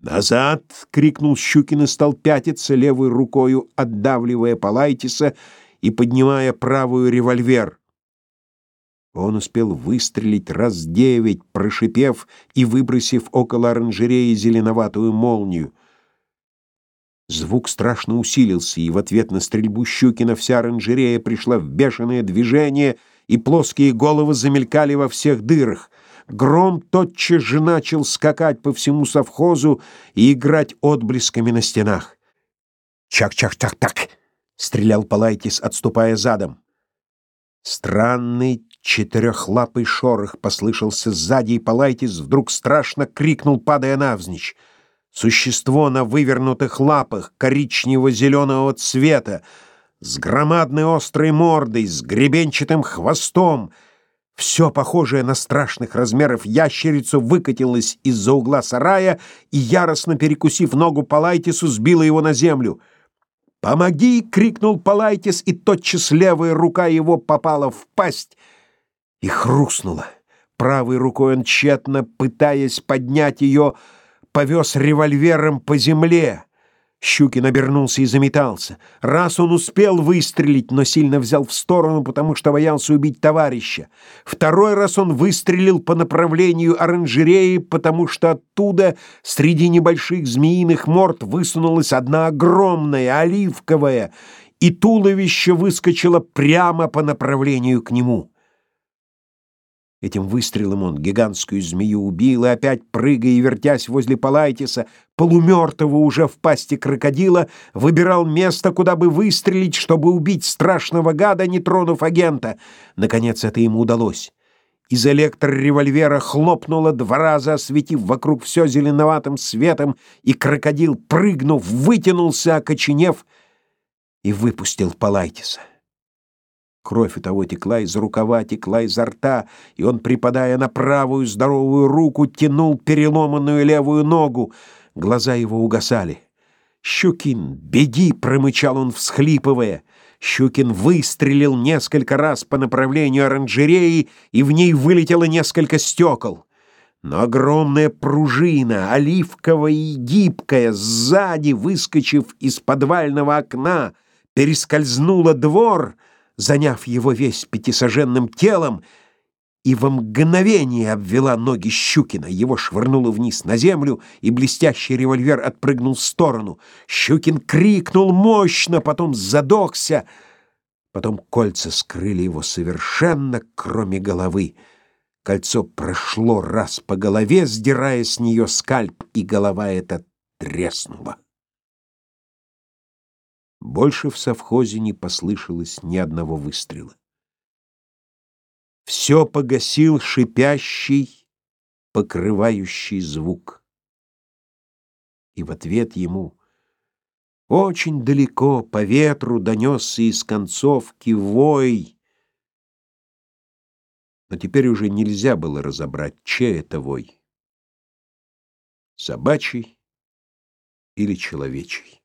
«Назад!» — крикнул Щукин и стал пятиться, левой рукою отдавливая Палайтиса и поднимая правую револьвер. Он успел выстрелить раз девять, прошипев и выбросив около оранжереи зеленоватую молнию. Звук страшно усилился, и в ответ на стрельбу Щукина вся оранжерея пришла в бешеное движение, и плоские головы замелькали во всех дырах. Гром тотчас же начал скакать по всему совхозу и играть отблесками на стенах. «Чак-чак-чак-так!» — стрелял Палайтис, отступая задом. Странный четырехлапый шорох послышался сзади, и Палайтис вдруг страшно крикнул, падая навзничь. Существо на вывернутых лапах коричнево-зеленого цвета, с громадной острой мордой, с гребенчатым хвостом — все похожее на страшных размеров ящерицу выкатилось из-за угла сарая и, яростно перекусив ногу Палайтису, сбило его на землю. «Помоги!» — крикнул Палайтис, и тотчас левая рука его попала в пасть и хрустнула. Правой рукой он тщетно, пытаясь поднять ее, повез револьвером по земле. Щукин обернулся и заметался. Раз он успел выстрелить, но сильно взял в сторону, потому что боялся убить товарища. Второй раз он выстрелил по направлению оранжереи, потому что оттуда среди небольших змеиных морд высунулась одна огромная, оливковая, и туловище выскочило прямо по направлению к нему. Этим выстрелом он гигантскую змею убил, и опять, прыгая и вертясь возле Палайтиса, полумертвого уже в пасти крокодила, выбирал место, куда бы выстрелить, чтобы убить страшного гада, не тронув агента. Наконец это ему удалось. Из электроревольвера хлопнуло два раза, осветив вокруг все зеленоватым светом, и крокодил, прыгнув, вытянулся, окоченев, и выпустил Палайтиса. Кровь у того текла из рукава, текла изо рта, и он, припадая на правую здоровую руку, тянул переломанную левую ногу. Глаза его угасали. «Щукин, беги!» — промычал он, всхлипывая. Щукин выстрелил несколько раз по направлению оранжереи, и в ней вылетело несколько стекол. Но огромная пружина, оливковая и гибкая, сзади, выскочив из подвального окна, перескользнула двор — заняв его весь пятисоженным телом, и во мгновение обвела ноги Щукина. Его швырнуло вниз на землю, и блестящий револьвер отпрыгнул в сторону. Щукин крикнул мощно, потом задохся. Потом кольца скрыли его совершенно, кроме головы. Кольцо прошло раз по голове, сдирая с нее скальп, и голова эта треснула. Больше в совхозе не послышалось ни одного выстрела. Все погасил шипящий, покрывающий звук. И в ответ ему очень далеко по ветру донесся из концовки вой. Но теперь уже нельзя было разобрать, чей это вой. Собачий или человечий.